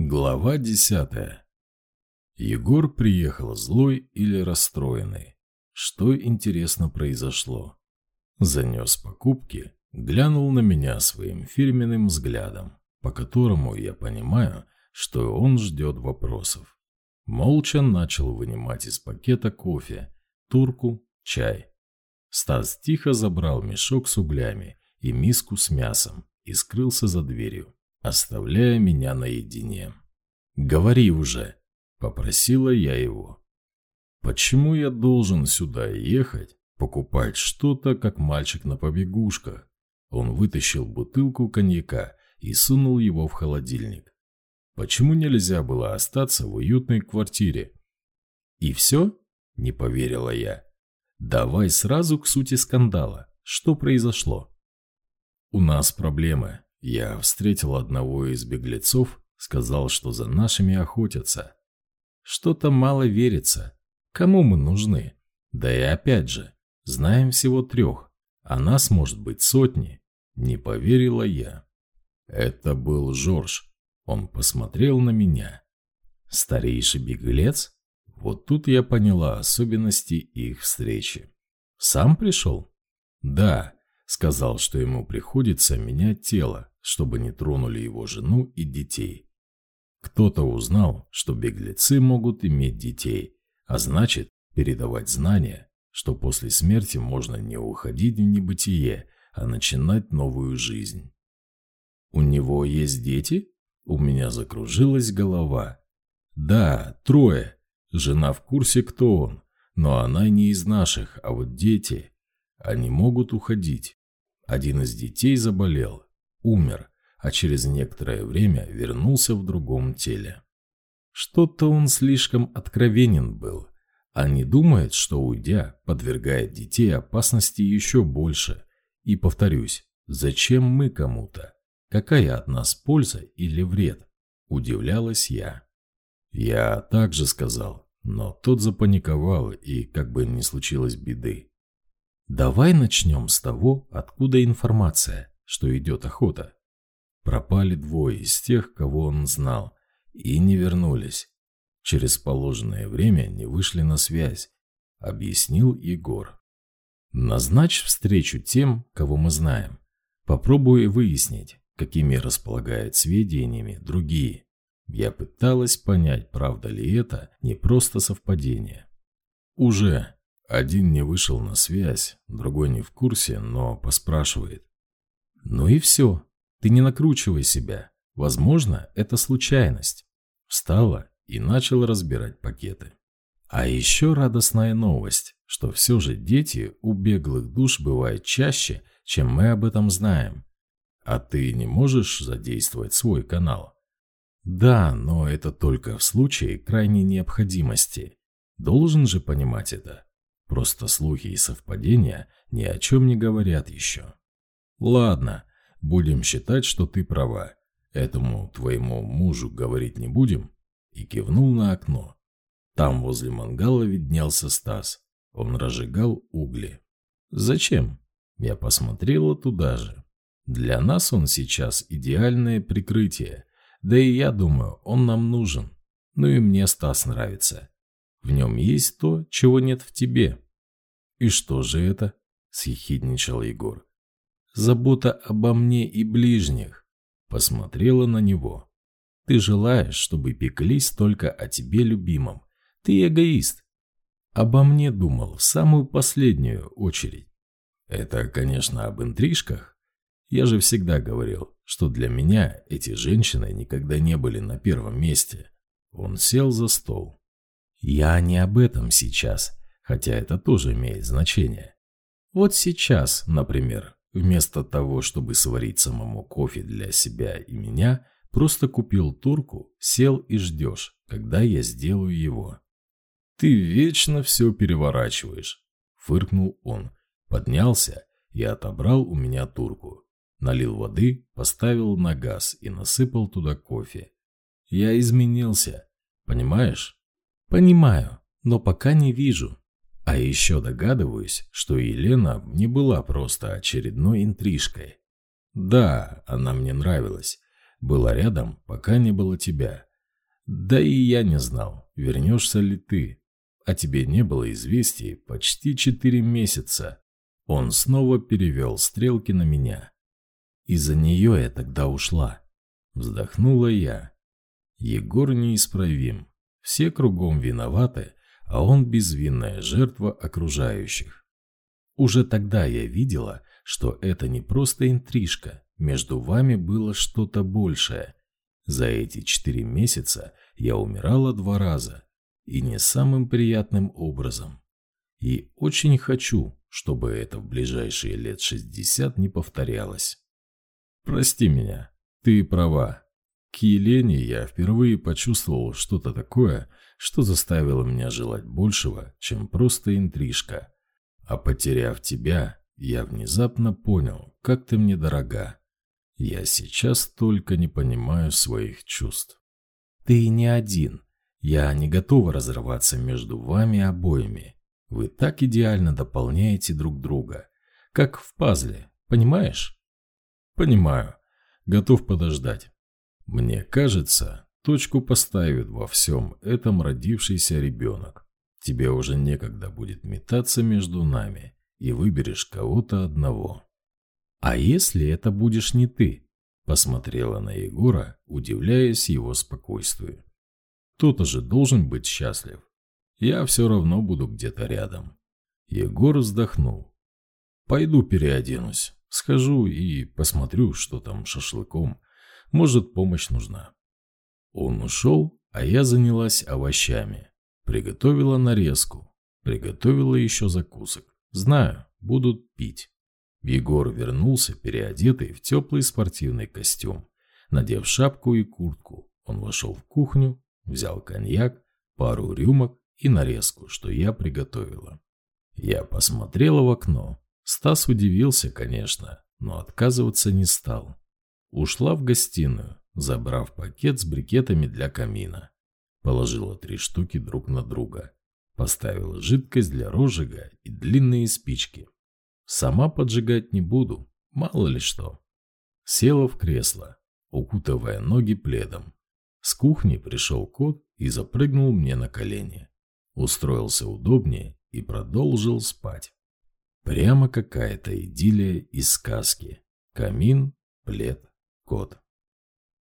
Глава десятая. Егор приехал злой или расстроенный. Что, интересно, произошло? Занес покупки, глянул на меня своим фирменным взглядом, по которому я понимаю, что он ждет вопросов. Молча начал вынимать из пакета кофе, турку, чай. Стас тихо забрал мешок с углями и миску с мясом и скрылся за дверью оставляя меня наедине. «Говори уже», — попросила я его. «Почему я должен сюда ехать, покупать что-то, как мальчик на побегушках?» Он вытащил бутылку коньяка и сунул его в холодильник. «Почему нельзя было остаться в уютной квартире?» «И все?» – не поверила я. «Давай сразу к сути скандала. Что произошло?» «У нас проблемы», я встретил одного из беглецов, сказал, что за нашими охотятся. Что-то мало верится. Кому мы нужны? Да и опять же, знаем всего трех, а нас может быть сотни. Не поверила я. Это был Жорж. Он посмотрел на меня. Старейший беглец? Вот тут я поняла особенности их встречи. Сам пришел? Да, сказал, что ему приходится менять тело, чтобы не тронули его жену и детей. Кто-то узнал, что беглецы могут иметь детей, а значит, передавать знания, что после смерти можно не уходить в небытие, а начинать новую жизнь. «У него есть дети?» У меня закружилась голова. «Да, трое. Жена в курсе, кто он, но она не из наших, а вот дети. Они могут уходить. Один из детей заболел, умер, а через некоторое время вернулся в другом теле. Что-то он слишком откровенен был, а не думает, что, уйдя, подвергает детей опасности еще больше. И повторюсь, зачем мы кому-то? Какая от нас польза или вред? Удивлялась я. Я также сказал, но тот запаниковал и как бы не случилось беды. Давай начнем с того, откуда информация что идет охота. Пропали двое из тех, кого он знал, и не вернулись. Через положенное время не вышли на связь, объяснил Егор. Назначь встречу тем, кого мы знаем. Попробуй выяснить, какими располагают сведениями другие. Я пыталась понять, правда ли это не просто совпадение. Уже. Один не вышел на связь, другой не в курсе, но поспрашивает. Ну и все. Ты не накручивай себя. Возможно, это случайность. Встала и начала разбирать пакеты. А еще радостная новость, что все же дети у беглых душ бывают чаще, чем мы об этом знаем. А ты не можешь задействовать свой канал? Да, но это только в случае крайней необходимости. Должен же понимать это. Просто слухи и совпадения ни о чем не говорят еще. Ладно, будем считать, что ты права. Этому твоему мужу говорить не будем. И кивнул на окно. Там возле мангала виднелся Стас. Он разжигал угли. Зачем? Я посмотрела туда же. Для нас он сейчас идеальное прикрытие. Да и я думаю, он нам нужен. Ну и мне Стас нравится. В нем есть то, чего нет в тебе. И что же это? Съехидничал Егор забота обо мне и ближних. Посмотрела на него. Ты желаешь, чтобы пеклись только о тебе любимом. Ты эгоист. Обо мне думал в самую последнюю очередь. Это, конечно, об интрижках. Я же всегда говорил, что для меня эти женщины никогда не были на первом месте. Он сел за стол. Я не об этом сейчас, хотя это тоже имеет значение. Вот сейчас, например, Вместо того, чтобы сварить самому кофе для себя и меня, просто купил турку, сел и ждешь, когда я сделаю его. «Ты вечно все переворачиваешь», — фыркнул он, поднялся и отобрал у меня турку. Налил воды, поставил на газ и насыпал туда кофе. Я изменился, понимаешь? Понимаю, но пока не вижу. А еще догадываюсь, что Елена не была просто очередной интрижкой. Да, она мне нравилась. Была рядом, пока не было тебя. Да и я не знал, вернешься ли ты. А тебе не было известий почти четыре месяца. Он снова перевел стрелки на меня. Из-за нее я тогда ушла. Вздохнула я. Егор неисправим. Все кругом виноваты, а он безвинная жертва окружающих. Уже тогда я видела, что это не просто интрижка, между вами было что-то большее. За эти четыре месяца я умирала два раза, и не самым приятным образом. И очень хочу, чтобы это в ближайшие лет шестьдесят не повторялось. Прости меня, ты права. К Елене я впервые почувствовал что-то такое, что заставило меня желать большего, чем просто интрижка. А потеряв тебя, я внезапно понял, как ты мне дорога. Я сейчас только не понимаю своих чувств. Ты не один. Я не готова разрываться между вами обоими. Вы так идеально дополняете друг друга. Как в пазле, понимаешь? Понимаю. Готов подождать. Мне кажется, точку поставит во всем этом родившийся ребенок. Тебе уже некогда будет метаться между нами, и выберешь кого-то одного. А если это будешь не ты? Посмотрела на Егора, удивляясь его спокойствию. Кто-то же должен быть счастлив. Я все равно буду где-то рядом. Егор вздохнул. Пойду переоденусь. Схожу и посмотрю, что там шашлыком. Может, помощь нужна. Он ушел, а я занялась овощами. Приготовила нарезку. Приготовила еще закусок. Знаю, будут пить. Егор вернулся, переодетый в теплый спортивный костюм. Надев шапку и куртку, он вошел в кухню, взял коньяк, пару рюмок и нарезку, что я приготовила. Я посмотрела в окно. Стас удивился, конечно, но отказываться не стал. Ушла в гостиную, забрав пакет с брикетами для камина. Положила три штуки друг на друга. Поставила жидкость для розжига и длинные спички. Сама поджигать не буду, мало ли что. Села в кресло, укутывая ноги пледом. С кухни пришел кот и запрыгнул мне на колени. Устроился удобнее и продолжил спать. Прямо какая-то идиллия из сказки. Камин, плед, кот.